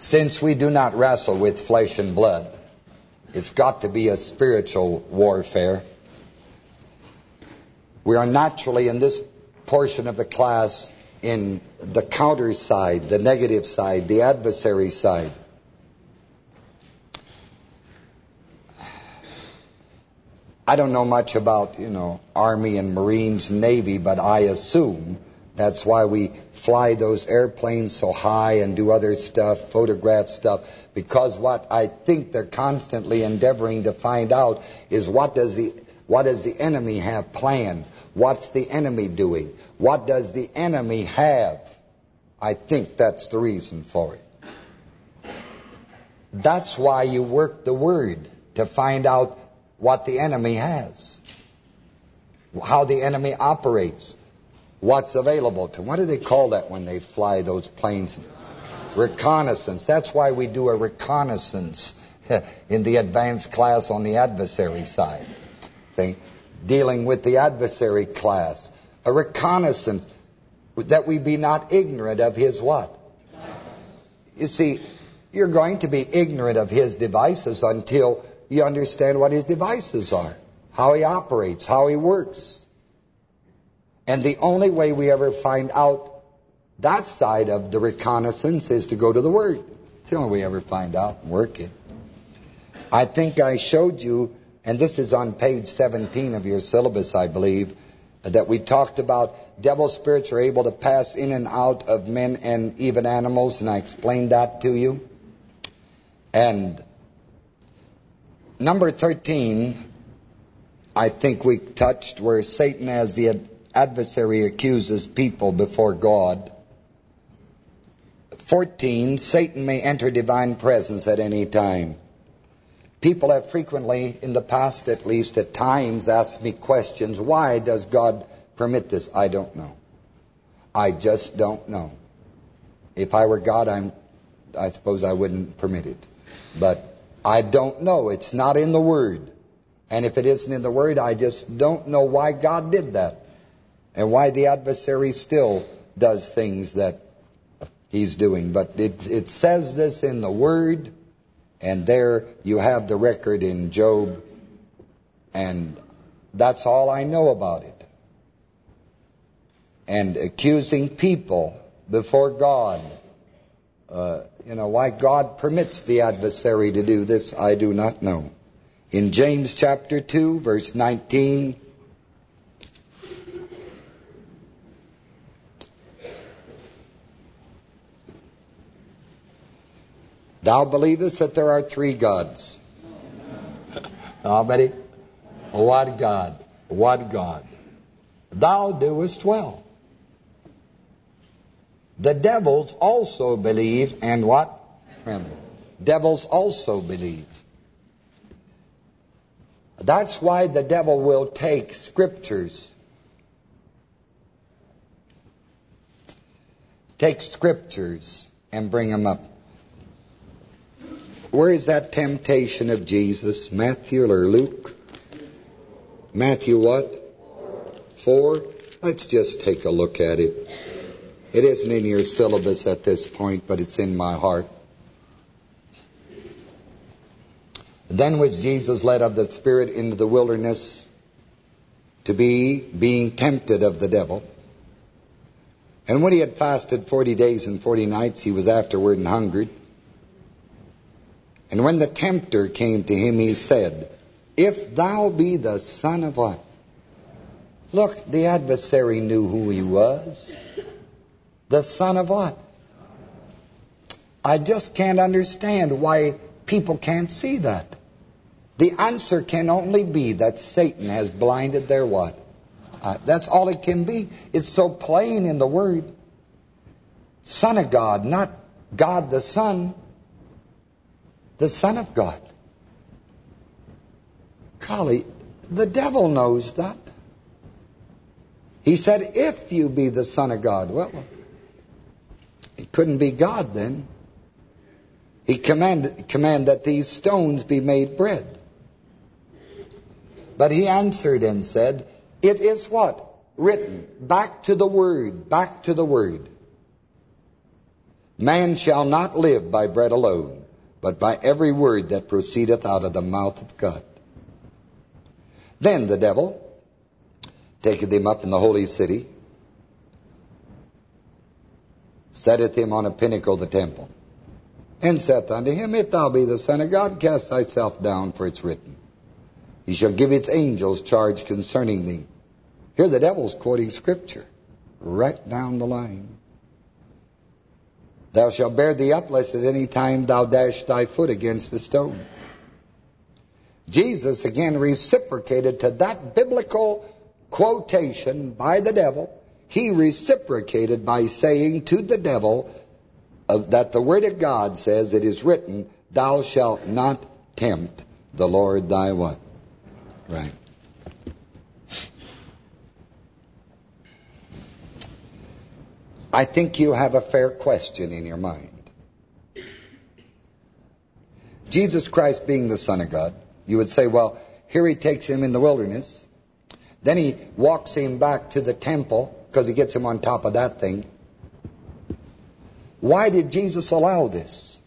Since we do not wrestle with flesh and blood, it's got to be a spiritual warfare. We are naturally in this portion of the class in the counter side, the negative side, the adversary side. I don't know much about, you know, Army and Marines, Navy, but I assume that's why we fly those airplanes so high and do other stuff, photograph stuff, because what I think they're constantly endeavoring to find out is what does the what does the enemy have planned? What's the enemy doing? What does the enemy have? I think that's the reason for it. That's why you work the word, to find out what the enemy has, how the enemy operates, what's available to. What do they call that when they fly those planes? Reconnaissance. That's why we do a reconnaissance in the advanced class on the adversary side. See? Dealing with the adversary class. A reconnaissance that we be not ignorant of his what? You see, you're going to be ignorant of his devices until you understand what his devices are, how he operates, how he works. And the only way we ever find out that side of the reconnaissance is to go to the Word. It's the only way we ever find out and work it. I think I showed you, and this is on page 17 of your syllabus, I believe, that we talked about devil spirits are able to pass in and out of men and even animals, and I explained that to you. And number 13, I think we touched where Satan as the adversary accuses people before God. 14, Satan may enter divine presence at any time. People have frequently, in the past at least, at times asked me questions. Why does God permit this? I don't know. I just don't know. If I were God, I'm, I suppose I wouldn't permit it. But I don't know. It's not in the Word. And if it isn't in the Word, I just don't know why God did that. And why the adversary still does things that he's doing. But it, it says this in the Word, and there you have the record in Job, and that's all I know about it. And accusing people before God. Uh, you know, why God permits the adversary to do this, I do not know. In James chapter 2, verse 19, Thou believest that there are three gods. How many? One God. One God. Thou doest well. The devils also believe and what? Tremble. Devils also believe. That's why the devil will take scriptures, take scriptures and bring them up. Where is that temptation of Jesus? Matthew or Luke? Matthew what? Four? Let's just take a look at it. It isn't in your syllabus at this point, but it's in my heart. Then was Jesus led of the Spirit into the wilderness to be being tempted of the devil. And when he had fasted forty days and forty nights, he was afterward and hungered. And when the tempter came to him, he said, If thou be the son of what? Look, the adversary knew who he was. The son of what? I just can't understand why people can't see that. The answer can only be that Satan has blinded their what? Uh, that's all it can be. It's so plain in the Word. Son of God, not God the Son. The Son of God. Golly, the devil knows that. He said, if you be the Son of God. Well, it couldn't be God then. He commanded, command that these stones be made bread. But he answered and said, It is what? Written. Back to the Word. Back to the Word. Man shall not live by bread alone, but by every word that proceedeth out of the mouth of God. Then the devil taketh him up in the holy city, setteth him on a pinnacle of the temple, and saith unto him, If thou be the Son of God, cast thyself down, for it's written, He shall give its angels charge concerning thee. Here the devil's quoting Scripture, right down the line. Thou shalt bear thee up, lest at any time thou dash thy foot against a stone. Jesus again reciprocated to that biblical quotation by the devil. He reciprocated by saying to the devil uh, that the word of God says, it is written, thou shalt not tempt the Lord thy what? Right. I think you have a fair question in your mind. Jesus Christ being the Son of God, you would say, well, here he takes him in the wilderness. Then he walks him back to the temple because he gets him on top of that thing. Why did Jesus allow this?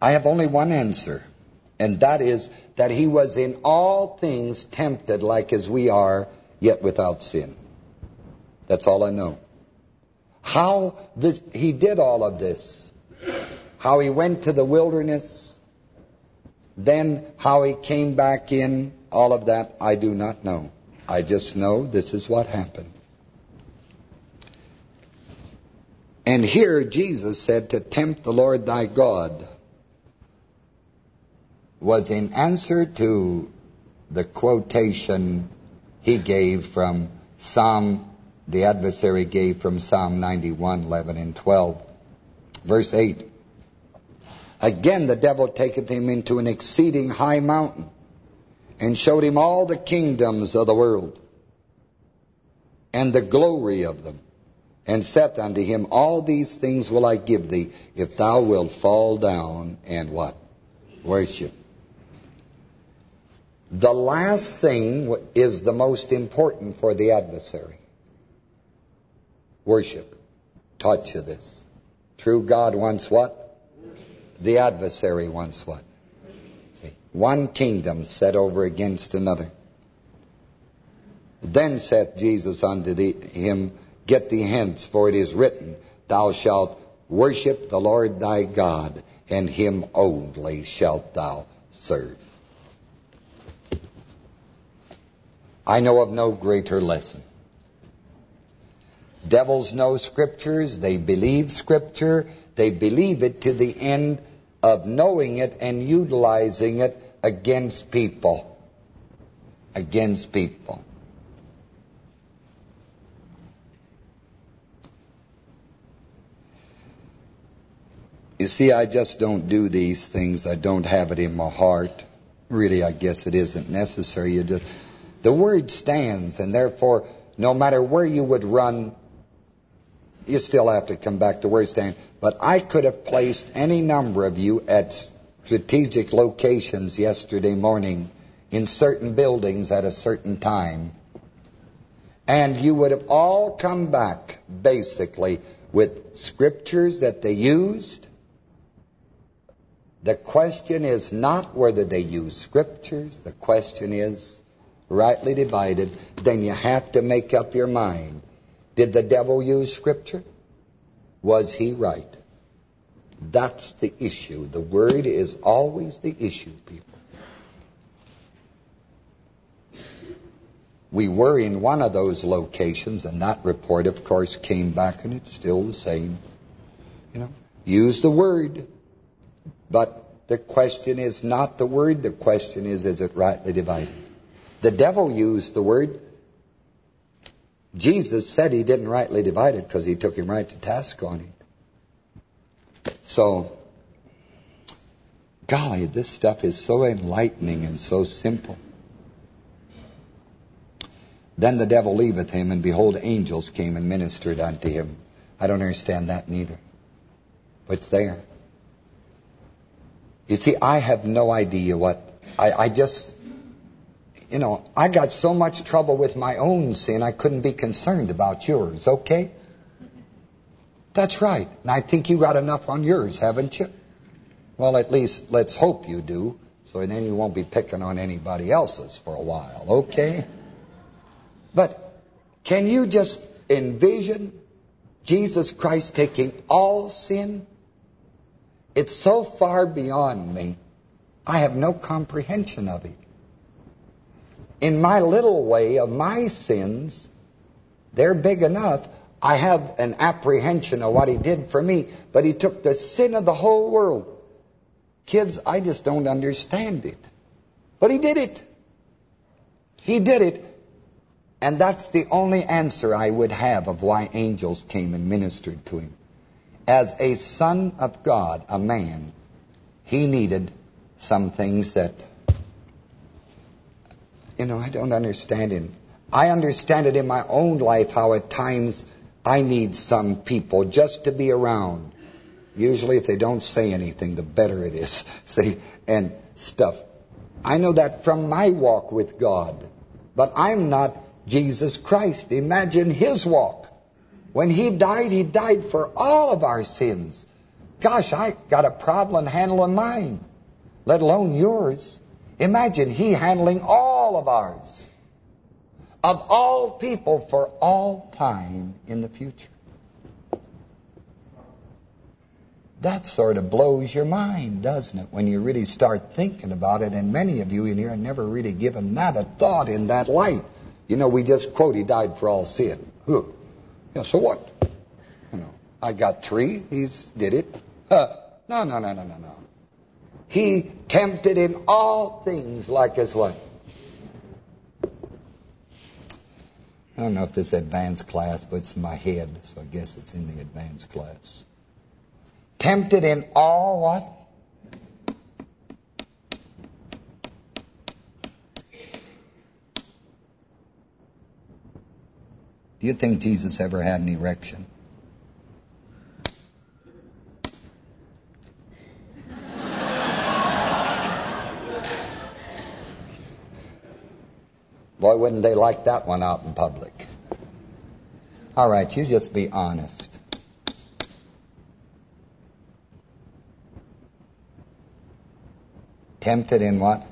I have only one answer, and that is that he was in all things tempted like as we are, yet without sin. That's all I know. How this, he did all of this, how he went to the wilderness, then how he came back in, all of that I do not know. I just know this is what happened. And here Jesus said to tempt the Lord thy God was in answer to the quotation he gave from Psalm, the adversary gave from Psalm 91, 11 and 12. Verse 8. Again the devil taketh him into an exceeding high mountain, and showed him all the kingdoms of the world, and the glory of them, and saith unto him, All these things will I give thee, if thou wilt fall down and what? Worship. The last thing is the most important for the adversary. Worship. Taught you this. True God wants what? The adversary wants what? See, one kingdom set over against another. Then saith Jesus unto thee, him, Get thee hence, for it is written, Thou shalt worship the Lord thy God, and him only shalt thou serve. I know of no greater lesson. Devils know scriptures, they believe scripture, they believe it to the end of knowing it and utilizing it against people. Against people. You see, I just don't do these things. I don't have it in my heart. Really, I guess it isn't necessary. You just, the word stands, and therefore, no matter where you would run, you still have to come back to where it stands. But I could have placed any number of you at strategic locations yesterday morning in certain buildings at a certain time. And you would have all come back, basically, with scriptures that they used. The question is not whether they use scriptures. The question is, rightly divided, then you have to make up your mind. Did the devil use scripture? Was he right? That's the issue. The word is always the issue, people. We were in one of those locations, and that report, of course, came back, and it's still the same. You know, use the word. But the question is not the word. The question is, is it rightly divided? The devil used the word. Jesus said he didn't rightly divide it because he took him right to task on it. So, golly, this stuff is so enlightening and so simple. Then the devil leaveth him, and behold, angels came and ministered unto him. I don't understand that neither. But it's there. You see, I have no idea what... I, I just you know, I got so much trouble with my own sin, I couldn't be concerned about yours, okay? That's right. And I think you got enough on yours, haven't you? Well, at least let's hope you do, so then you won't be picking on anybody else's for a while, okay? But can you just envision Jesus Christ taking all sin? It's so far beyond me, I have no comprehension of it. In my little way of my sins, they're big enough. I have an apprehension of what he did for me, but he took the sin of the whole world. Kids, I just don't understand it. But he did it. He did it. And that's the only answer I would have of why angels came and ministered to him. As a son of God, a man, he needed some things that, you know, I don't understand it. I understand it in my own life how at times I need some people just to be around. Usually if they don't say anything, the better it is. See, and stuff. I know that from my walk with God. But I'm not Jesus Christ. Imagine his walk. When he died, he died for all of our sins. Gosh, I got a problem handling mine, let alone yours. Imagine he handling all of ours. Of all people for all time in the future. That sort of blows your mind, doesn't it, when you really start thinking about it? And many of you in here have never really given that a thought in that light. You know, we just quote, he died for all sin. Huh. Yeah, so what? You know, I got three, he's did it. Huh. No, no, no, no, no, no. He tempted in all things like as what? I don't know if this advanced class, but it's in my head, so I guess it's in the advanced class. Tempted in all what? Do you think Jesus ever had an erection? Boy, wouldn't they like that one out in public. All right, you just be honest. Tempted in what?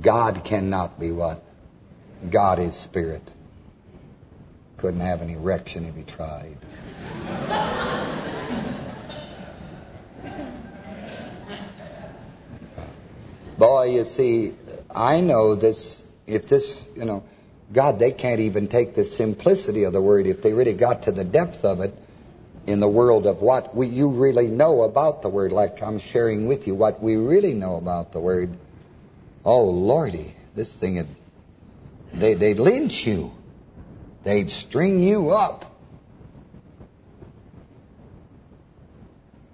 God cannot be what? God is spirit. Couldn't have an erection if he tried. Boy, you see, I know this, if this, you know, God, they can't even take the simplicity of the word if they really got to the depth of it in the world of what we, you really know about the word, like I'm sharing with you what we really know about the word. Oh, Lordy, this thing, would, they, they'd lynch you. They'd string you up.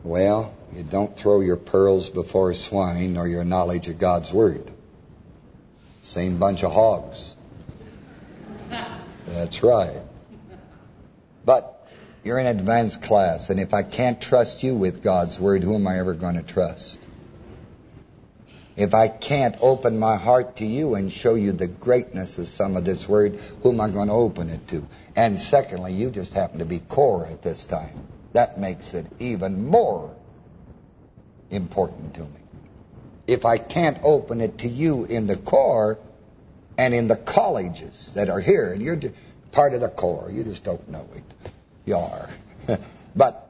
Well, you don't throw your pearls before swine nor your knowledge of God's Word. Same bunch of hogs. That's right. But you're in advanced class, and if I can't trust you with God's Word, who am I ever going to trust? If I can't open my heart to you and show you the greatness of some of this word, who am I going to open it to? And secondly, you just happen to be Corps at this time. That makes it even more important to me. If I can't open it to you in the Corps and in the colleges that are here, and you're part of the Corps, you just don't know it. You are. but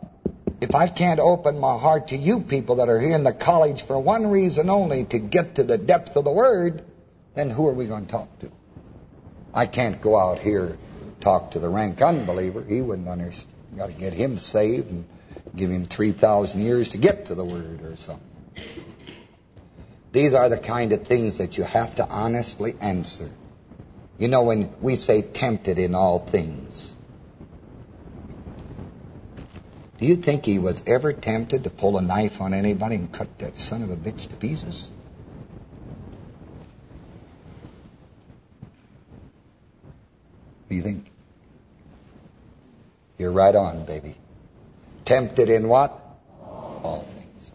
if I can't open my heart to you people that are here in the college for one reason only, to get to the depth of the Word, then who are we going to talk to? I can't go out here talk to the rank unbeliever. He wouldn't understand. got to get him saved and give him 3,000 years to get to the Word or something. These are the kind of things that you have to honestly answer. You know, when we say tempted in all things, do you think he was ever tempted to pull a knife on anybody and cut that son of a bitch to pieces? What do you think? You're right on, baby. Tempted in what? All things.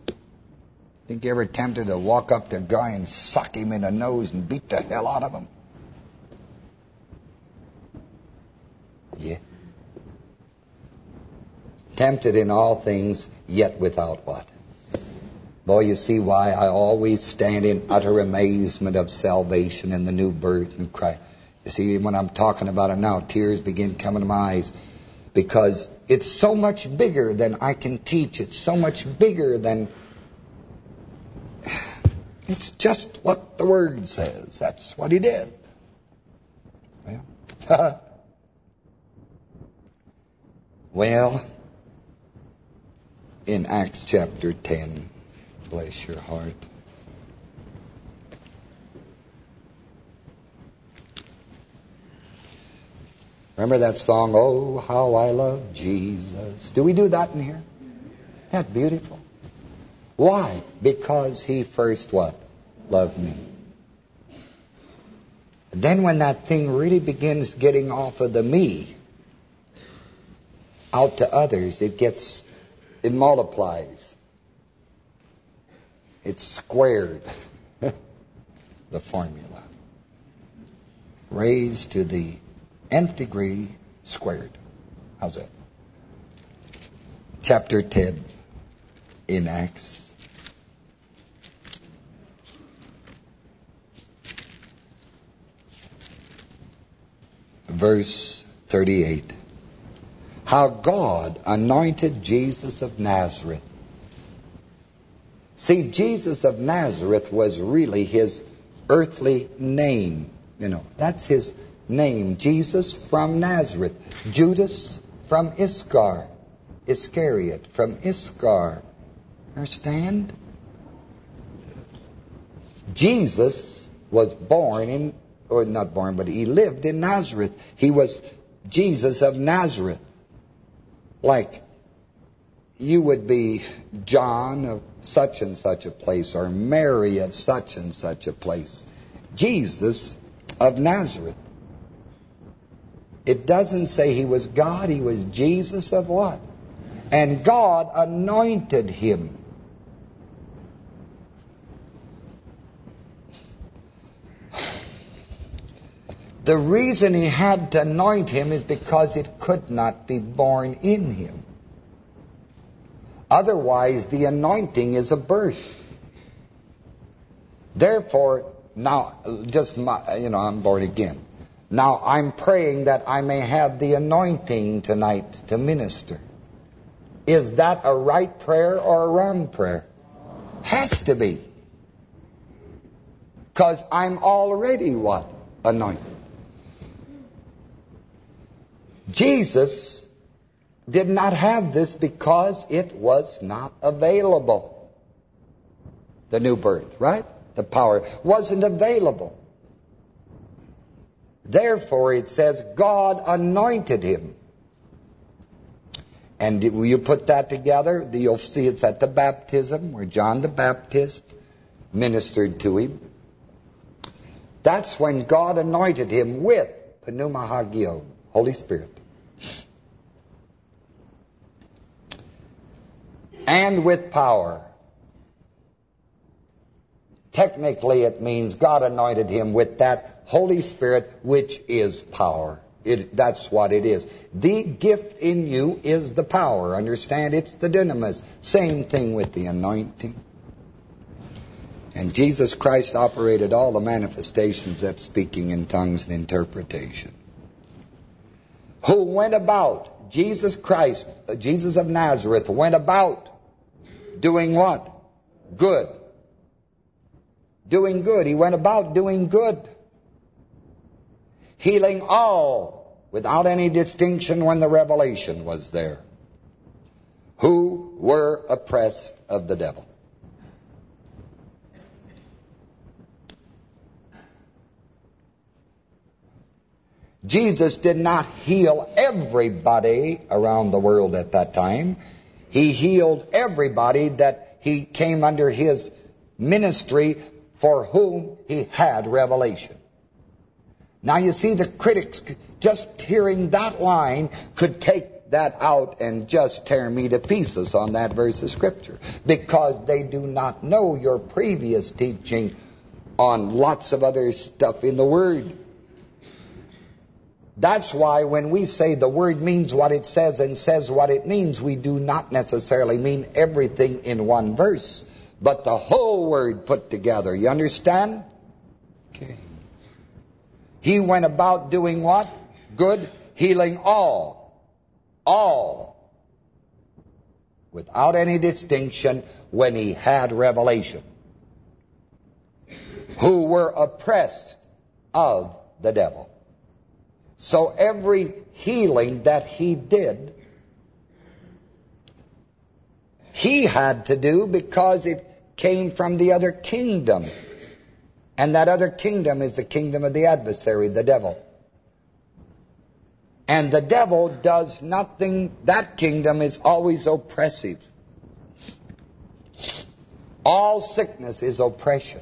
Think you ever tempted to walk up to a guy and suck him in the nose and beat the hell out of him? Yeah. Tempted in all things, yet without what? Boy, you see why I always stand in utter amazement of salvation and the new birth in Christ. You see, when I'm talking about it now, tears begin coming to my eyes because it's so much bigger than I can teach. It's so much bigger than... It's just what the Word says. That's what He did. Well, well in Acts chapter 10, bless your heart. Remember that song, Oh, How I Love Jesus? Do we do that in here? That's beautiful. Why? Because he first what? Loved me. Then when that thing really begins getting off of the me, out to others, it gets, it multiplies. It's squared, the formula. Raised to the nth degree squared. How's that? Chapter 10 in Acts. Verse 38. How God anointed Jesus of Nazareth. See, Jesus of Nazareth was really his earthly name. You know, that's his name, Jesus from Nazareth, Judas from Iscar, Iscariot from Iscar. Understand? Jesus was born in, or not born, but he lived in Nazareth. He was Jesus of Nazareth. Like you would be John of such and such a place, or Mary of such and such a place. Jesus of Nazareth. It doesn't say he was God, he was Jesus of what? And God anointed him. The reason he had to anoint him is because it could not be born in him. Otherwise, the anointing is a birth. Therefore, now, just my, you know, I'm born again. Now I'm praying that I may have the anointing tonight to minister. Is that a right prayer or a wrong prayer? Has to be. Because I'm already what? Anointed. Jesus did not have this because it was not available. The new birth, right? The power wasn't available. Therefore, it says God anointed him. And you put that together, you'll see it's at the baptism where John the Baptist ministered to him. That's when God anointed him with Pneuma Hagion, Holy Spirit. And with power. Technically, it means God anointed him with that Holy Spirit, which is power. It, that's what it is. The gift in you is the power. Understand? It's the dynamis. Same thing with the anointing. And Jesus Christ operated all the manifestations of speaking in tongues and interpretation. Who went about, Jesus Christ, uh, Jesus of Nazareth, went about doing what? Good doing good. He went about doing good. Healing all without any distinction when the revelation was there. Who were oppressed of the devil. Jesus did not heal everybody around the world at that time. He healed everybody that he came under his ministry for whom he had revelation. Now you see the critics, just hearing that line could take that out and just tear me to pieces on that verse of Scripture. Because they do not know your previous teaching on lots of other stuff in the Word. That's why when we say the word means what it says and says what it means, we do not necessarily mean everything in one verse, but the whole word put together. You understand? Okay. He went about doing what? Good, healing all. All. Without any distinction when he had revelation. Who were oppressed of the devil. So every healing that he did, he had to do because it came from the other kingdom. And that other kingdom is the kingdom of the adversary, the devil. And the devil does nothing, that kingdom is always oppressive. All sickness is oppression.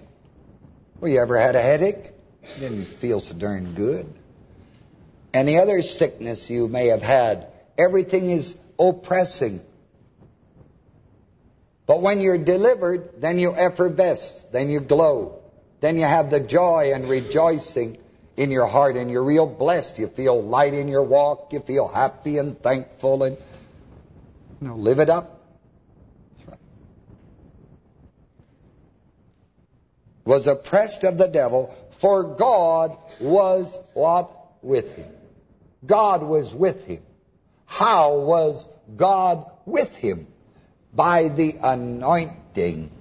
Well, you ever had a headache? Didn't feel so darn good. Any other sickness you may have had, everything is oppressing. But when you're delivered, then you effervesce, then you glow. Then you have the joy and rejoicing in your heart and you're real blessed. You feel light in your walk. You feel happy and thankful and you know, live it up. That's right. Was oppressed of the devil, for God was what? With him. God was with him. How was God with him? By the anointing.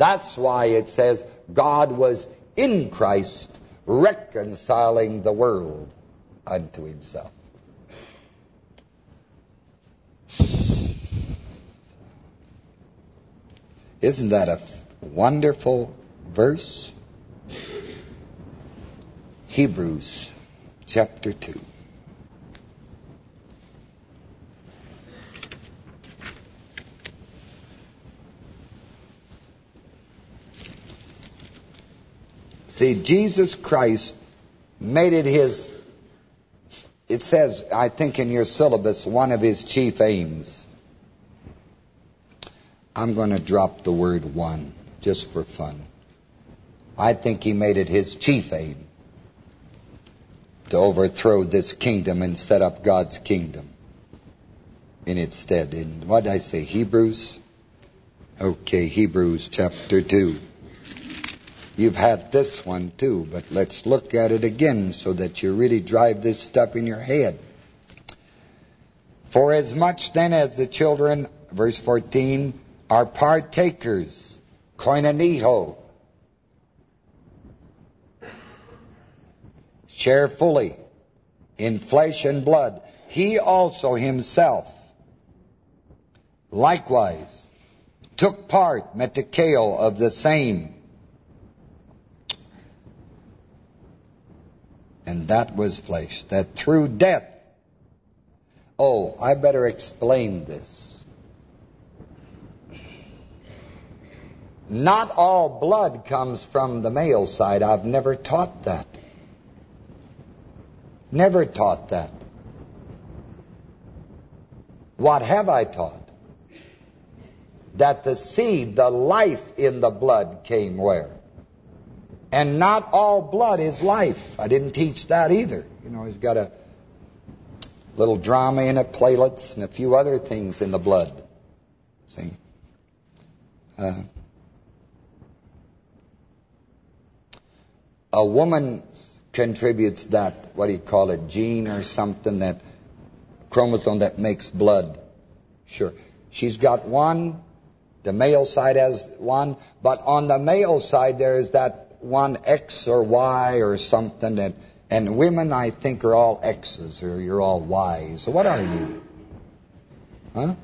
That's why it says God was in Christ reconciling the world unto himself. Isn't that a wonderful verse? Hebrews chapter 2. See, Jesus Christ made it his, it says, I think in your syllabus, one of his chief aims. I'm going to drop the word one, just for fun. I think he made it his chief aim to overthrow this kingdom and set up God's kingdom in its stead. In what did I say, Hebrews? Okay, Hebrews chapter 2. You've had this one too, but let's look at it again so that you really drive this stuff in your head. For as much then as the children, verse 14, are partakers, koinoneo, share fully in flesh and blood, he also himself likewise took part, metecho, of the same, and that was flesh, that through death, oh, I better explain this. Not all blood comes from the male side. I've never taught that. Never taught that. What have I taught? That the seed, the life in the blood came where? And not all blood is life. I didn't teach that either. You know, he's got a little drama in it, platelets, and a few other things in the blood. See? Uh, a woman contributes that, what do you call it, gene or something, that chromosome that makes blood. Sure. She's got one, the male side has one, but on the male side there is that one X or Y or something that, and women I think are all X's or you're all Y's. So what are you? Huh?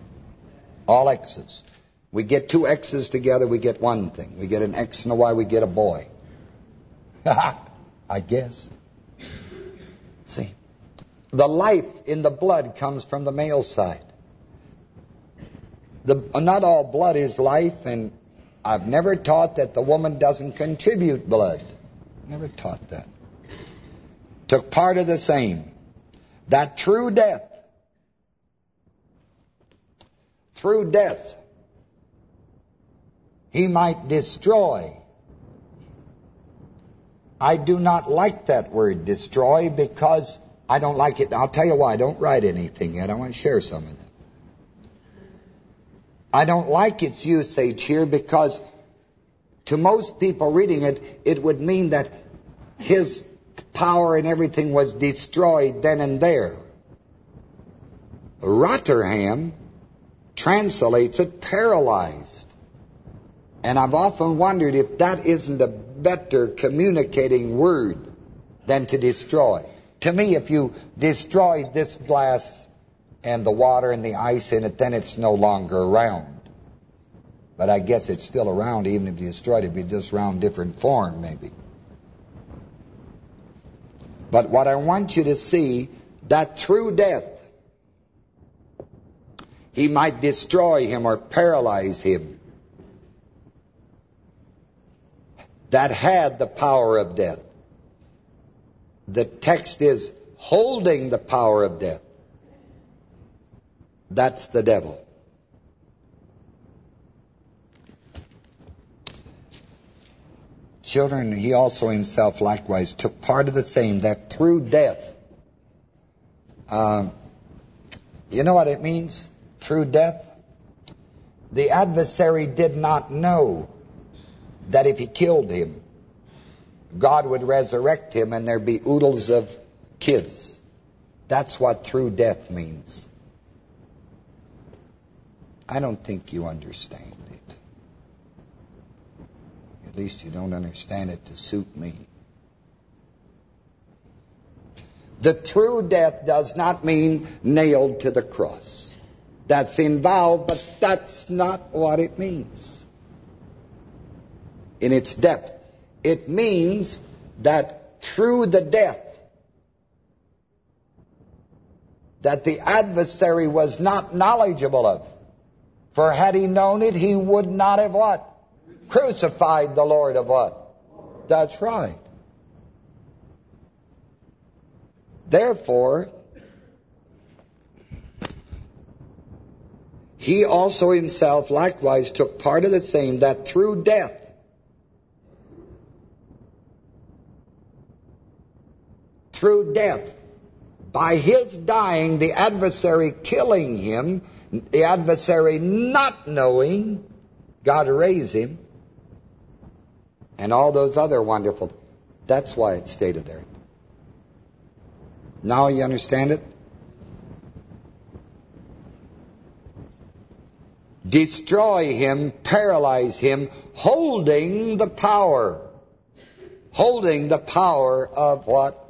All X's. We get two X's together, we get one thing. We get an X and a Y, we get a boy. I guess. See, the life in the blood comes from the male side. The, not all blood is life, and I've never taught that the woman doesn't contribute blood. Never taught that. Took part of the same. That through death, through death, he might destroy I do not like that word destroy because I don't like it. I'll tell you why. I don't write anything yet. I want to share some of. I don't like its usage here because to most people reading it, it would mean that his power and everything was destroyed then and there. Rotherham translates it paralyzed. And I've often wondered if that isn't a better communicating word than to destroy. To me, if you destroyed this glass and the water and the ice in it, then it's no longer around. But I guess it's still around even if you destroyed it. It'd be just around different form, maybe. But what I want you to see, that through death, he might destroy him or paralyze him. That had the power of death. The text is holding the power of death. That's the devil. Children, he also himself likewise took part of the same, that through death. Um, you know what it means? Through death? The adversary did not know that if he killed him, God would resurrect him and there'd be oodles of kids. That's what through death means. I don't think you understand it. At least you don't understand it to suit me. The true death does not mean nailed to the cross. That's involved, but that's not what it means. In its depth, it means that through the death that the adversary was not knowledgeable of, for had he known it, he would not have what? Crucified the Lord of what? That's right. Therefore, he also himself likewise took part of the same, that through death through death. By his dying, the adversary killing him, the adversary not knowing, God raised him, and all those other wonderful. That's why it's stated there. Now you understand it? Destroy him, paralyze him, holding the power. Holding the power of what?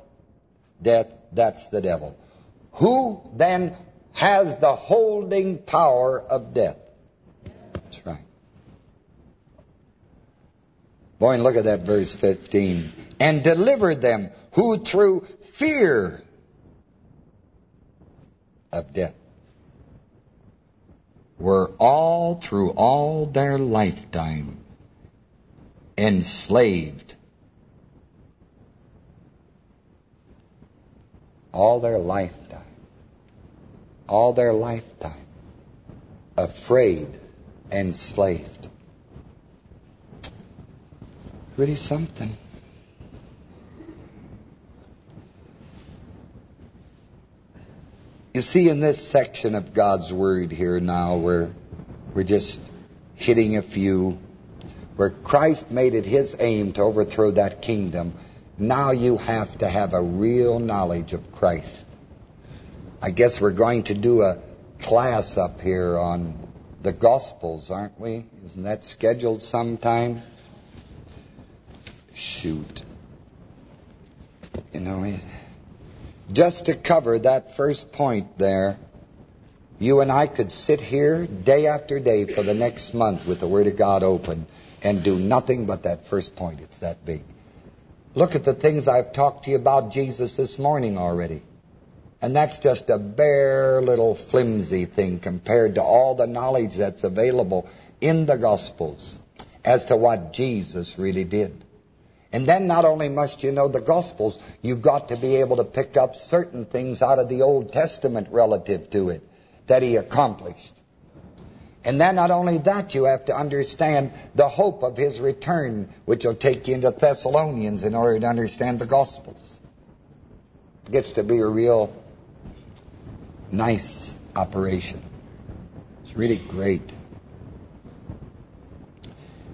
death, that's the devil. Who then has the holding power of death? That's right. Boy, and look at that verse 15. And delivered them who through fear of death were all through all their lifetime enslaved all their lifetime, all their lifetime, afraid, enslaved. Really something. You see, in this section of God's Word here now, where we're just hitting a few, where Christ made it his aim to overthrow that kingdom, now you have to have a real knowledge of Christ. I guess we're going to do a class up here on the Gospels, aren't we? Isn't that scheduled sometime? Shoot. You know, just to cover that first point there, you and I could sit here day after day for the next month with the Word of God open and do nothing but that first point. It's that big. Look at the things I've talked to you about Jesus this morning already. And that's just a bare little flimsy thing compared to all the knowledge that's available in the Gospels as to what Jesus really did. And then not only must you know the Gospels, you've got to be able to pick up certain things out of the Old Testament relative to it that he accomplished. And then not only that, you have to understand the hope of his return, which will take you into Thessalonians in order to understand the Gospels. It gets to be a real nice operation. It's really great.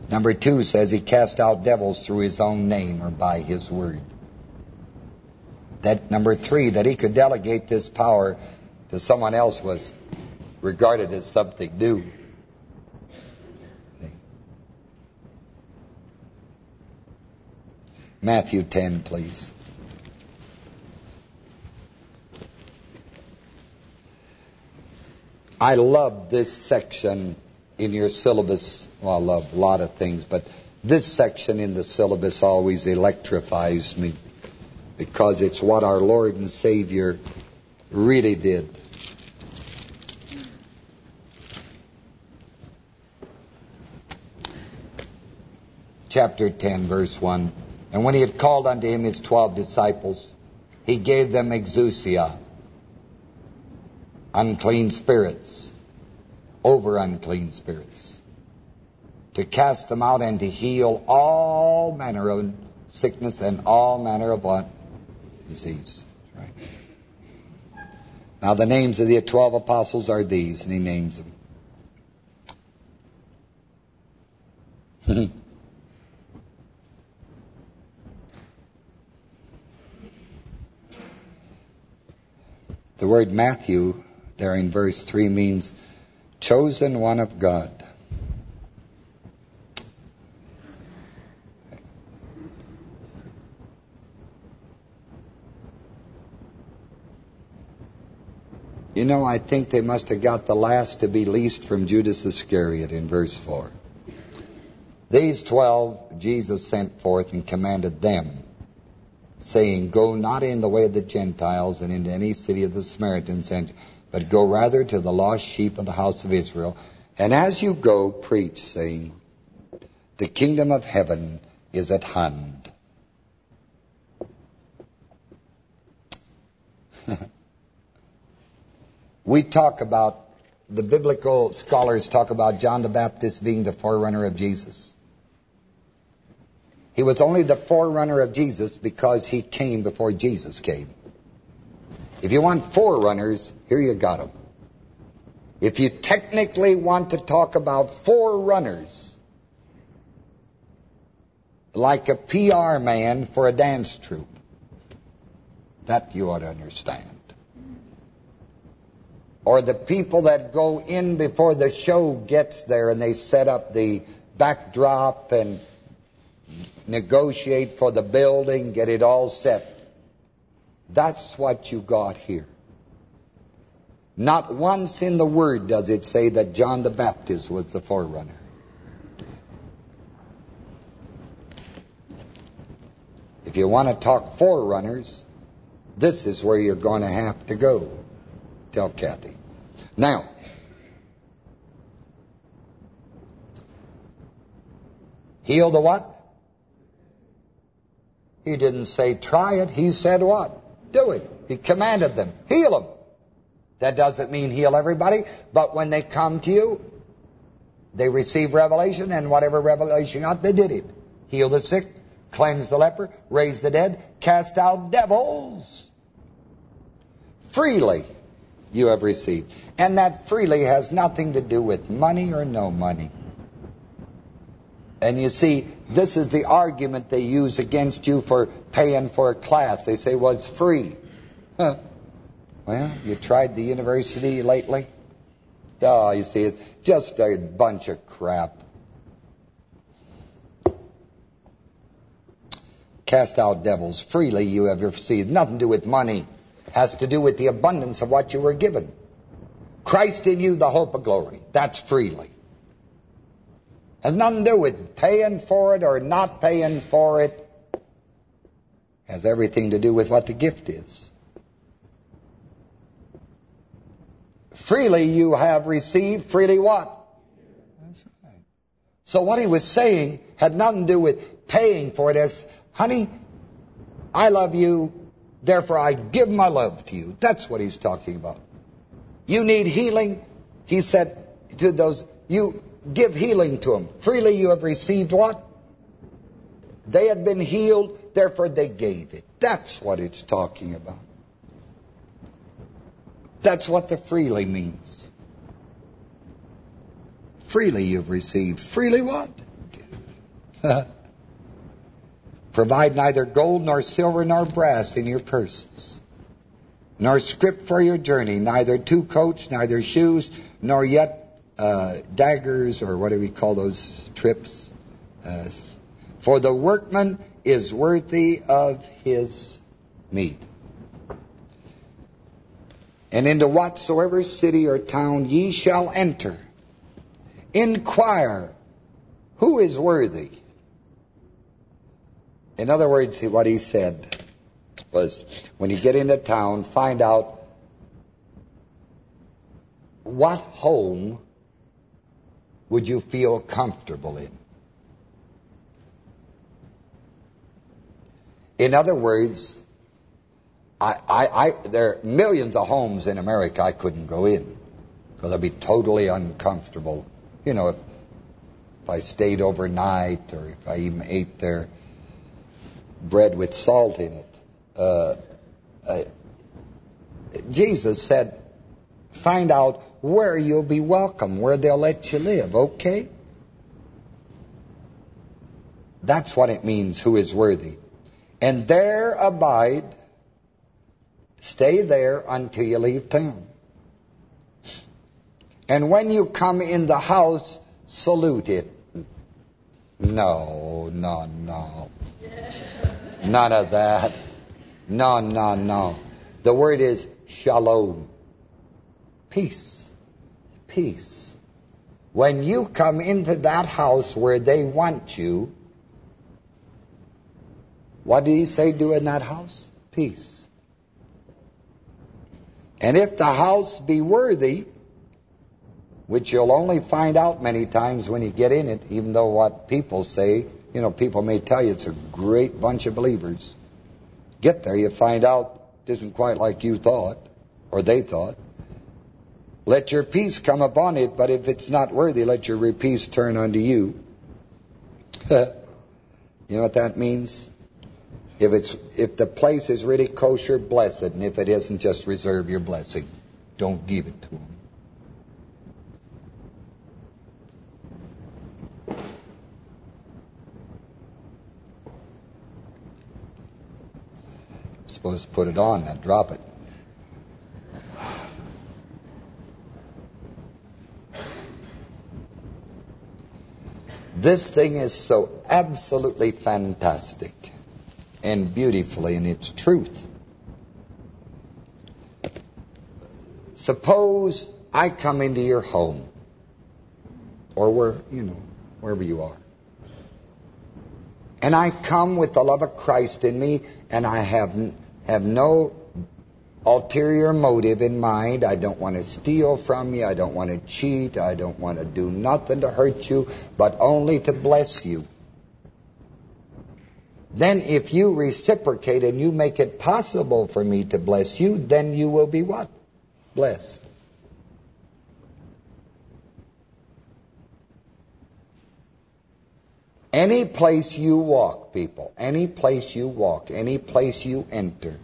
Number two says he cast out devils through his own name or by his word. That number three, that he could delegate this power to someone else was regarded as something new. Matthew 10, please. I love this section in your syllabus. Well, I love a lot of things, but this section in the syllabus always electrifies me because it's what our Lord and Savior really did. Chapter 10, verse 1. And when he had called unto him his twelve disciples, he gave them exousia, unclean spirits, over unclean spirits, to cast them out and to heal all manner of sickness and all manner of what? Disease. Right. Now the names of the twelve apostles are these, and he names them. The word Matthew there in verse 3 means chosen one of God. You know, I think they must have got the last to be least from Judas Iscariot in verse 4. These twelve Jesus sent forth and commanded them saying, Go not in the way of the Gentiles and into any city of the Samaritans, but go rather to the lost sheep of the house of Israel. And as you go, preach, saying, The kingdom of heaven is at hand. we talk about, the biblical scholars talk about John the Baptist being the forerunner of Jesus. He was only the forerunner of Jesus because he came before Jesus came. If you want forerunners, here you got them. If you technically want to talk about forerunners, like a PR man for a dance troupe, that you ought to understand. Or the people that go in before the show gets there and they set up the backdrop and negotiate for the building, get it all set. That's what you got here. Not once in the Word does it say that John the Baptist was the forerunner. If you want to talk forerunners, this is where you're going to have to go. Tell Kathy. Now, heal the what? He didn't say try it. He said what? Do it. He commanded them. Heal them. That doesn't mean heal everybody, but when they come to you, they receive revelation, and whatever revelation got, they did it. Heal the sick, cleanse the leper, raise the dead, cast out devils. Freely you have received. And that freely has nothing to do with money or no money. And you see, this is the argument they use against you for paying for a class. They say, well, it's free. Huh. Well, you tried the university lately? Oh, you see, it's just a bunch of crap. Cast out devils freely you have received. Nothing to do with money. Has to do with the abundance of what you were given. Christ in you, the hope of glory. That's freely. Has nothing to do with paying for it or not paying for it. Has everything to do with what the gift is. Freely you have received, freely what? That's right. So what he was saying had nothing to do with paying for it as, honey, I love you, therefore I give my love to you. That's what he's talking about. You need healing, he said to those you give healing to them. Freely you have received what? They had been healed, therefore they gave it. That's what it's talking about. That's what the freely means. Freely you've received. Freely what? Provide neither gold nor silver nor brass in your purses, nor scrip for your journey, neither two coats, neither shoes, nor yet uh, daggers, or what do we call those trips? Uh, for the workman is worthy of his meat. And into whatsoever city or town ye shall enter, inquire who is worthy. In other words, what he said was, when you get into town, find out what home would you feel comfortable in. In other words, I, I, I, there are millions of homes in America I couldn't go in because I'd be totally uncomfortable. You know, if, if I stayed overnight or if I even ate their bread with salt in it. Uh, uh, Jesus said, find out where you'll be welcome, where they'll let you live, okay? That's what it means, who is worthy and there abide, stay there until you leave town. And when you come in the house, salute it. No, no, no. None of that. No, no, no. The word is shalom. Peace. Peace. When you come into that house where they want you, what did he say do in that house? Peace. And if the house be worthy, which you'll only find out many times when you get in it, even though what people say, you know, people may tell you it's a great bunch of believers. Get there, you find out it isn't quite like you thought, or they thought. Let your peace come upon it, but if it's not worthy, let your peace turn unto you. you know what that means? If it's if the place is really kosher, bless it. And if it isn't, just reserve your blessing. Don't give it to them. I'm supposed to put it on, not drop it. This thing is so absolutely fantastic and beautifully in its truth. Suppose I come into your home, or where, you know, wherever you are, and I come with the love of Christ in me, and I have have no ulterior motive in mind. I don't want to steal from you. I don't want to cheat. I don't want to do nothing to hurt you, but only to bless you. Then if you reciprocate and you make it possible for me to bless you, then you will be what? Blessed. Any place you walk, people, any place you walk, any place you enter,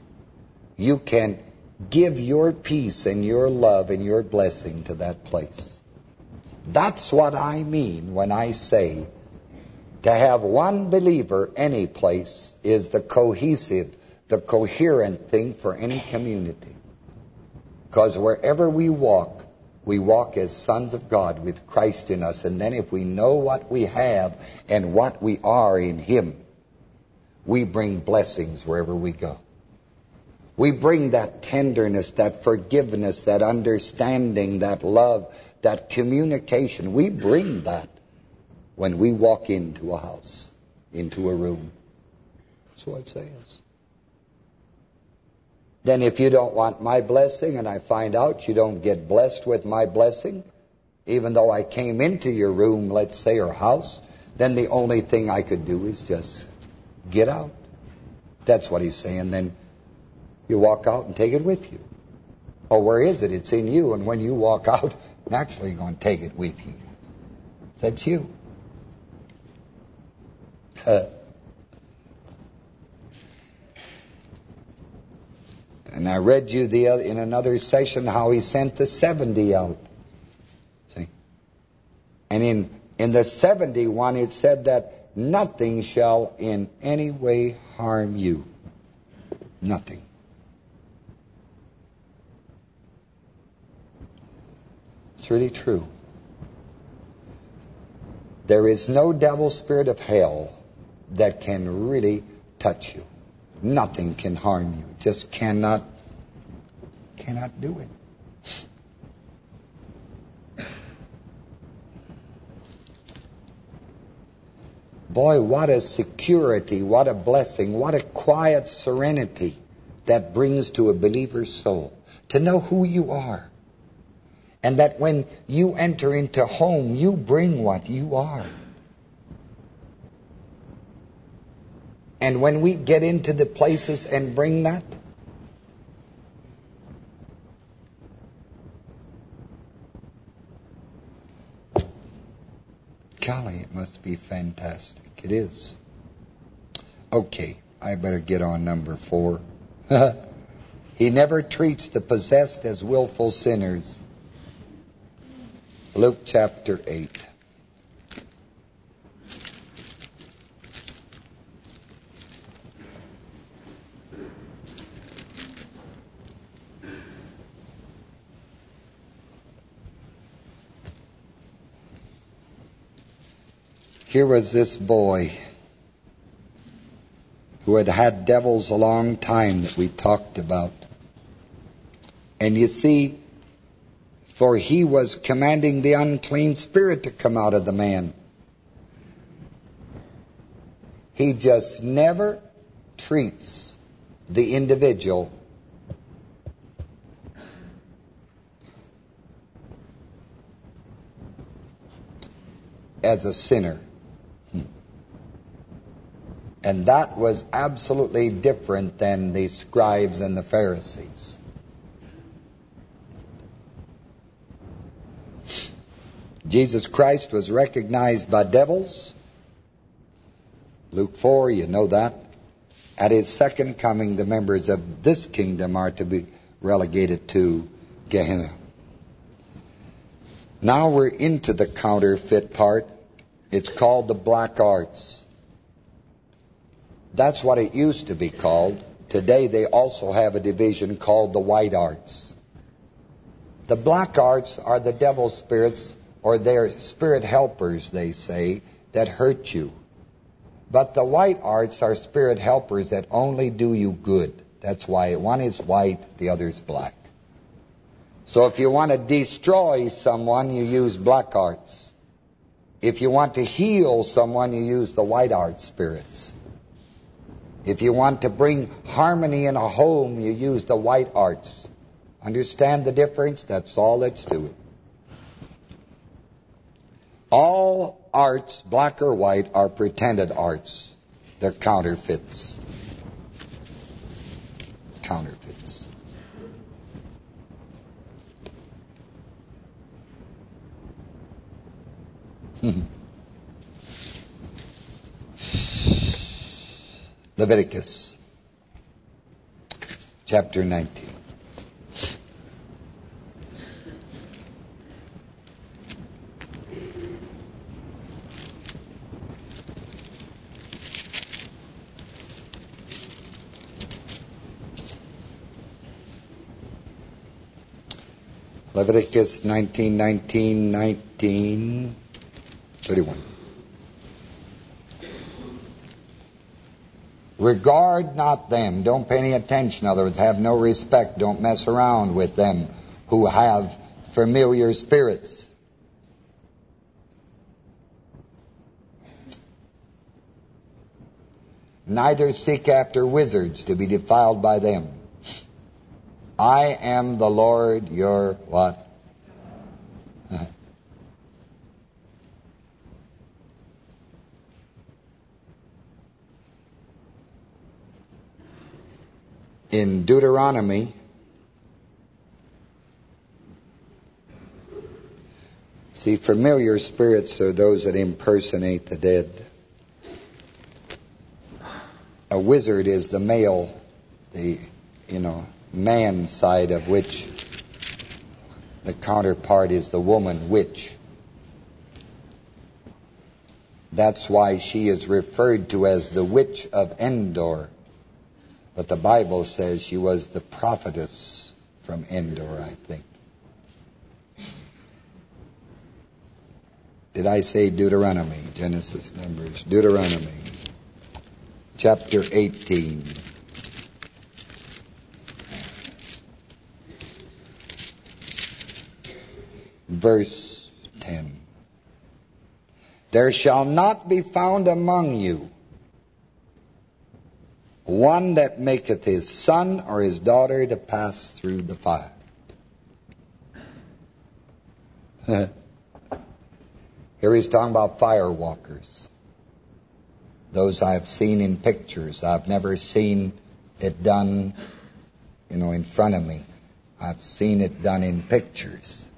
you can give your peace and your love and your blessing to that place. That's what I mean when I say to have one believer any place is the cohesive, the coherent thing for any community. Because wherever we walk, we walk as sons of God with Christ in us. And then if we know what we have and what we are in Him, we bring blessings wherever we go. We bring that tenderness, that forgiveness, that understanding, that love, that communication. We bring that when we walk into a house, into a room. That's what it says. Then if you don't want my blessing and I find out you don't get blessed with my blessing, even though I came into your room, let's say, or house, then the only thing I could do is just get out. That's what he's saying. Then you walk out and take it with you. Oh, where is it? It's in you. And when you walk out, naturally you're going to take it with you. That's you. and I read you the in another session how he sent the 70 out. See? And in, in the 71 it said that nothing shall in any way harm you. Nothing. It's really true. There is no devil spirit of hell that can really touch you. Nothing can harm you. Just cannot, cannot do it. Boy, what a security, what a blessing, what a quiet serenity that brings to a believer's soul. To know who you are. And that when you enter into home, you bring what you are. And when we get into the places and bring that, golly, it must be fantastic. It is. Okay, I better get on number four. he never treats the possessed as willful sinners. Luke chapter 8. Here was this boy who had had devils a long time that we talked about. And you see, for he was commanding the unclean spirit to come out of the man. He just never treats the individual as a sinner. And that was absolutely different than the scribes and the Pharisees. Jesus Christ was recognized by devils. Luke 4, you know that. At his second coming, the members of this kingdom are to be relegated to Gehenna. Now we're into the counterfeit part. It's called the black arts. That's what it used to be called. Today they also have a division called the white arts. The black arts are the devil spirits or they're spirit helpers, they say, that hurt you. But the white arts are spirit helpers that only do you good. That's why one is white, the other is black. So if you want to destroy someone, you use black arts. If you want to heal someone, you use the white art spirits. If you want to bring harmony in a home, you use the white arts. Understand the difference? That's all that's to it. All arts, black or white, are pretended arts. They're counterfeits. Counterfeits. Leviticus chapter 19. Leviticus 19, 19, 19, 31. Regard not them. Don't pay any attention. In other words, have no respect. Don't mess around with them who have familiar spirits. Neither seek after wizards to be defiled by them. I am the Lord your what? In Deuteronomy See, familiar spirits are those that impersonate the dead. A wizard is the male, the, you know, man side of which the counterpart is the woman witch. That's why she is referred to as the witch of Endor. But the Bible says she was the prophetess from Endor, I think. Did I say Deuteronomy? Genesis, Numbers, Deuteronomy, chapter 18. Verse 10. There shall not be found among you one that maketh his son or his daughter to pass through the fire. Here he's talking about firewalkers. Those I've seen in pictures. I've never seen it done, you know, in front of me. I've seen it done in pictures.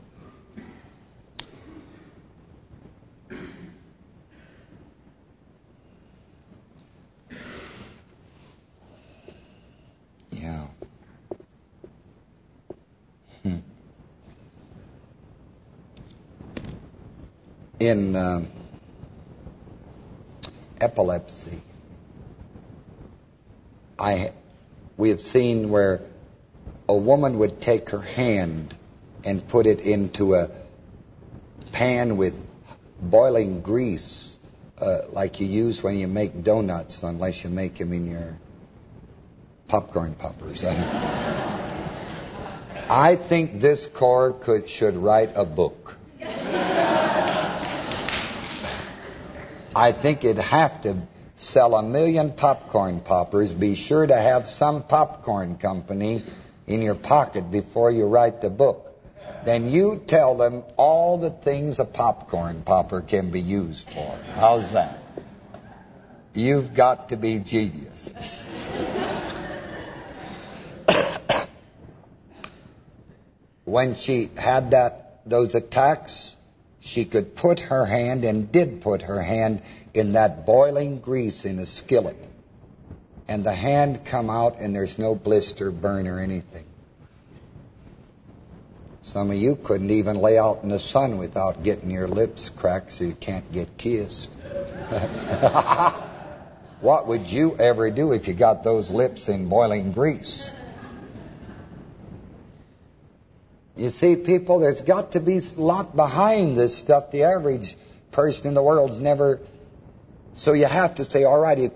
Yeah. Hmm. In uh, epilepsy, I we have seen where a woman would take her hand and put it into a pan with boiling grease, uh, like you use when you make donuts, unless you make them in your popcorn poppers. I think this Corps could should write a book. I think it'd have to sell a million popcorn poppers. Be sure to have some popcorn company in your pocket before you write the book. Then you tell them all the things a popcorn popper can be used for. How's that? You've got to be genius. when she had that those attacks, she could put her hand and did put her hand in that boiling grease in a skillet. And the hand come out and there's no blister, burn, or anything. Some of you couldn't even lay out in the sun without getting your lips cracked so you can't get kissed. what would you ever do if you got those lips in boiling grease? You see, people, there's got to be a lot behind this stuff. The average person in the world's never... So you have to say, all right, if,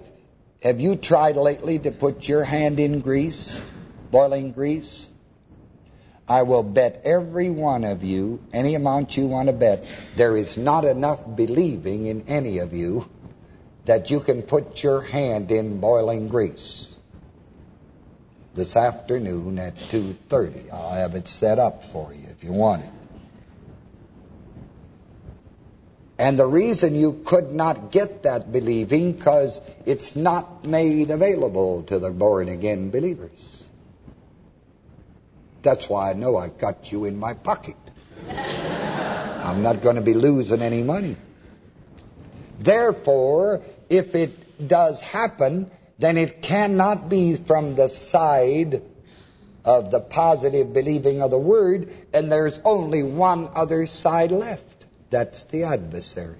have you tried lately to put your hand in grease, boiling grease? I will bet every one of you, any amount you want to bet, there is not enough believing in any of you that you can put your hand in boiling grease this afternoon at 2.30. I'll have it set up for you if you want it. And the reason you could not get that believing, because it's not made available to the born-again believers. That's why I know I got you in my pocket. I'm not going to be losing any money. Therefore, if it does happen, then it cannot be from the side of the positive believing of the Word, and there's only one other side left. That's the adversary.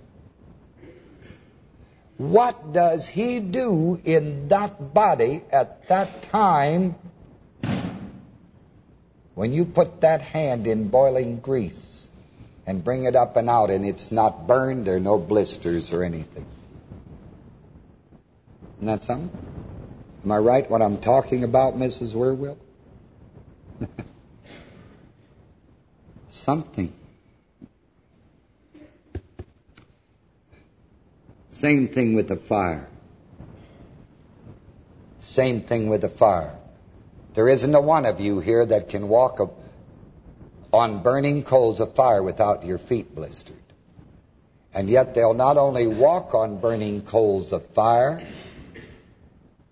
What does he do in that body at that time when you put that hand in boiling grease and bring it up and out and it's not burned, there are no blisters or anything? Isn't that something? Am I right what I'm talking about, Mrs. Wierwille? something. Same thing with the fire. Same thing with the fire. There isn't a one of you here that can walk on burning coals of fire without your feet blistered. And yet they'll not only walk on burning coals of fire,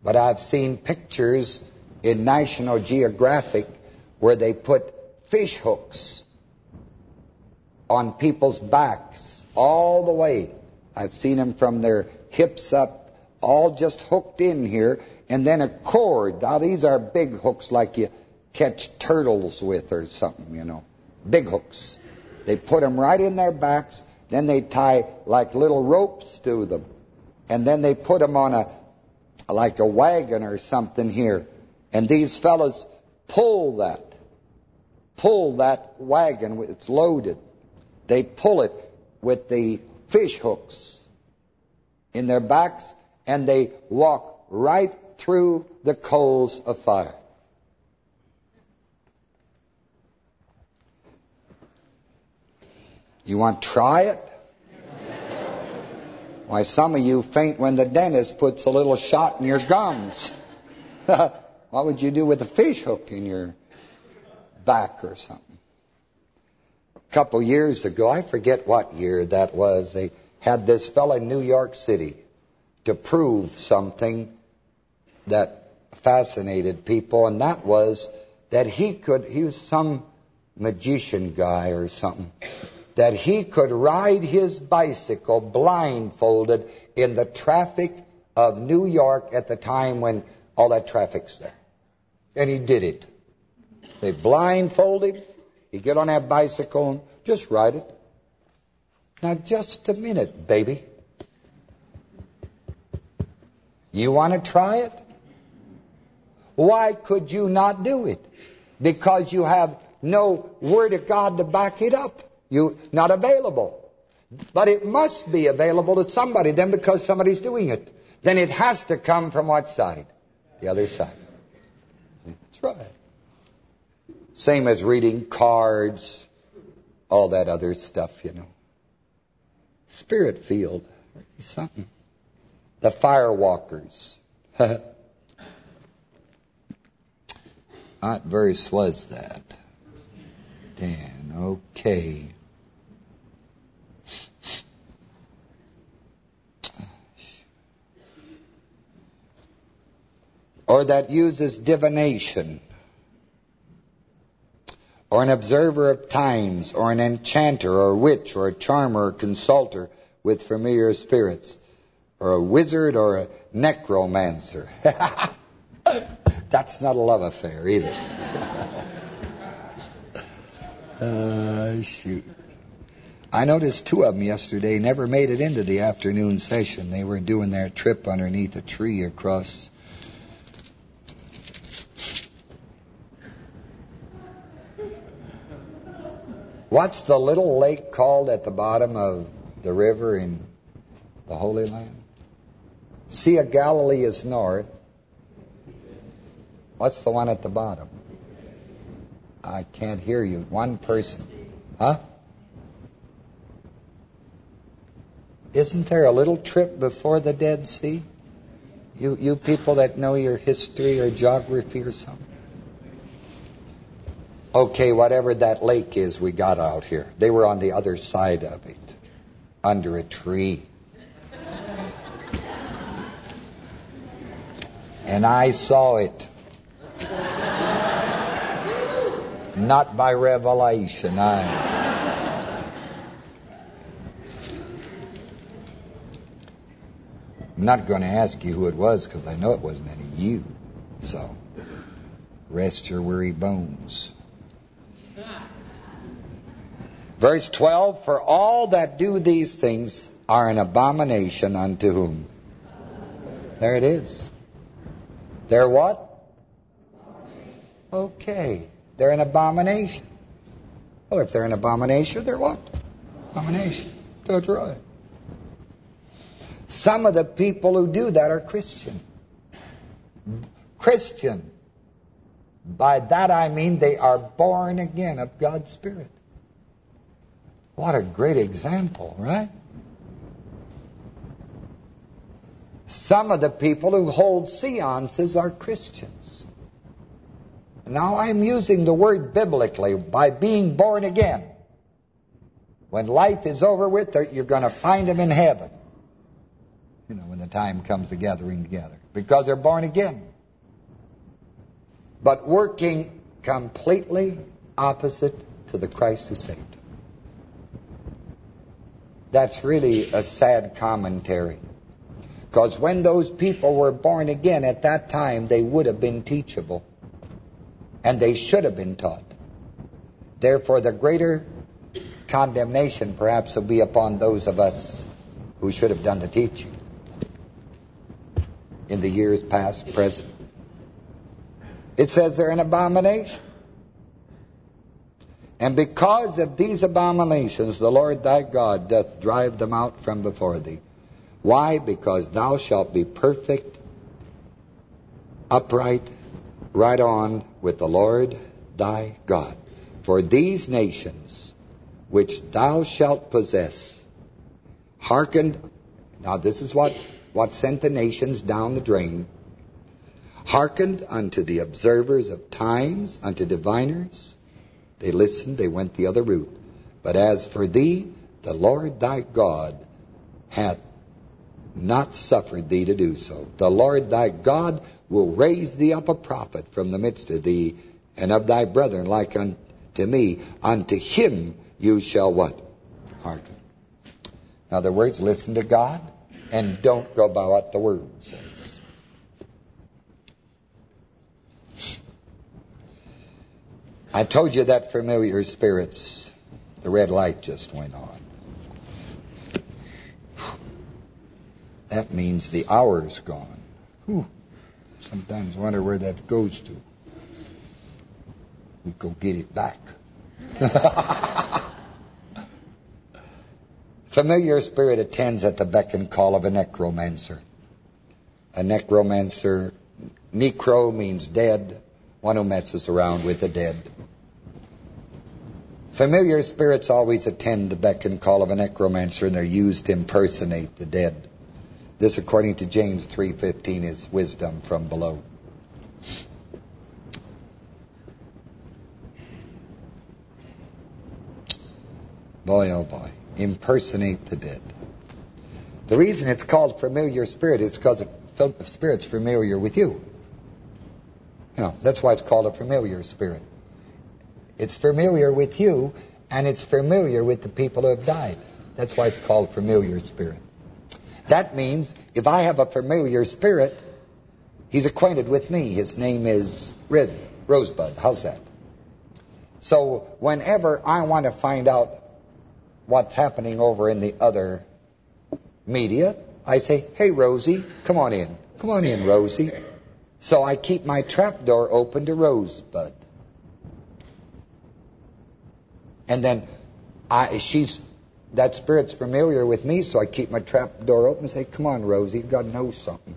but I've seen pictures in National Geographic where they put fish hooks on people's backs all the way. I've seen them from their hips up, all just hooked in here, and then a cord. Now, these are big hooks like you catch turtles with or something, you know. Big hooks. They put them right in their backs, then they tie like little ropes to them. And then they put them on a, like a wagon or something here. And these fellows pull that. Pull that wagon, it's loaded. They pull it with the fish hooks in their backs, and they walk right through the coals of fire. You want to try it? Why, some of you faint when the dentist puts a little shot in your gums. what would you do with a fish hook in your back or something? A couple years ago, I forget what year that was, they had this fellow in New York City to prove something that fascinated people, and that was that he could, he was some magician guy or something, that he could ride his bicycle blindfolded in the traffic of New York at the time when all that traffic's there. And he did it. They blindfolded him. He get on that bicycle and just ride it. Now, just a minute, baby. You want to try it? Why could you not do it? Because you have no Word of God to back it up. You not available. But it must be available to somebody then because somebody's doing it. Then it has to come from what side? The other side. That's right. Same as reading cards, all that other stuff, you know. Spirit field. Something. The firewalkers. what verse was that? Ten. Okay. Or that uses divination, or an observer of times, or an enchanter, or witch, or charmer, or consulter with familiar spirits, or a wizard, or a necromancer. That's not a love affair either. uh, shoot. I noticed two of them yesterday never made it into the afternoon session. They were doing their trip underneath a tree across What's the little lake called at the bottom of the river in the Holy Land? Sea of Galilee is north. What's the one at the bottom? I can't hear you. One person. Huh? Isn't there a little trip before the Dead Sea? You you people that know your history or geography or something? Okay, whatever that lake is we got out here. They were on the other side of it, under a tree. And I saw it. Not by revelation. I. I'm not going to ask you who it was because I know it wasn't any of you. So, rest your weary bones. Verse 12, For all that do these things are an abomination unto whom? There it is. They're what? Okay. They're an abomination. Well, if they're an abomination, they're what? Abomination. That's right. Some of the people who do that are Christian. Christian. By that I mean they are born again of God's Spirit. What a great example, right? Some of the people who hold seances are Christians. Now I'm using the word biblically, by being born again. When life is over with, you're going to find them in heaven. You know, when the time comes to gathering together. Because they're born again but working completely opposite to the Christ who saved. That's really a sad commentary. Because when those people were born again at that time, they would have been teachable. And they should have been taught. Therefore, the greater condemnation perhaps will be upon those of us who should have done the teaching in the years past, present. It says they're an abomination. And because of these abominations, the Lord thy God doth drive them out from before thee. Why? Because thou shalt be perfect, upright, right on with the Lord thy God. For these nations which thou shalt possess hearkened. Now this is what, what sent the nations down the drain. Hearkened unto the observers of times, unto diviners, they listened, they went the other route. But as for thee, the Lord thy God hath not suffered thee to do so. The Lord thy God will raise thee up a prophet from the midst of thee, and of thy brethren like unto me. Unto him you shall what? Hearken. In other words, listen to God, and don't go by what the Word says. I told you that familiar spirits, the red light just went on. That means the hour's gone. Whew. Sometimes wonder where that goes to. We go get it back. Familiar spirit attends at the beck and call of a necromancer. A necromancer, necro means dead, one who messes around with the dead. Familiar spirits always attend the beck and call of a necromancer, and they're used to impersonate the dead. This, according to James 3.15, is wisdom from below. Boy, oh boy. Impersonate the dead. The reason it's called familiar spirit is because the spirit's familiar with you. You know, that's why it's called a familiar spirit. It's familiar with you, and it's familiar with the people who have died. That's why it's called familiar spirit. That means if I have a familiar spirit, he's acquainted with me. His name is Red Rosebud. How's that? So whenever I want to find out what's happening over in the other media, I say, hey, Rosie, come on in. Come on in, Rosie. So I keep my trap door open to Rosebud. And then I, she's that spirit's familiar with me, so I keep my trap door open and say, come on, Rosie, you've got to know something.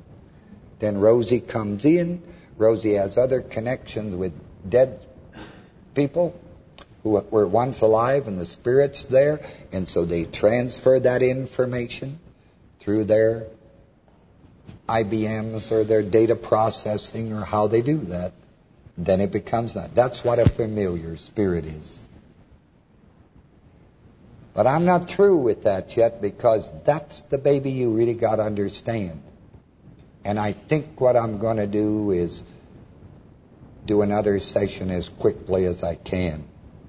Then Rosie comes in. Rosie has other connections with dead people who were once alive and the spirit's there. And so they transfer that information through their IBMs or their data processing or how they do that. Then it becomes that. That's what a familiar spirit is. But I'm not through with that yet because that's the baby you really got to understand. And I think what I'm going to do is do another session as quickly as I can.